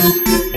Música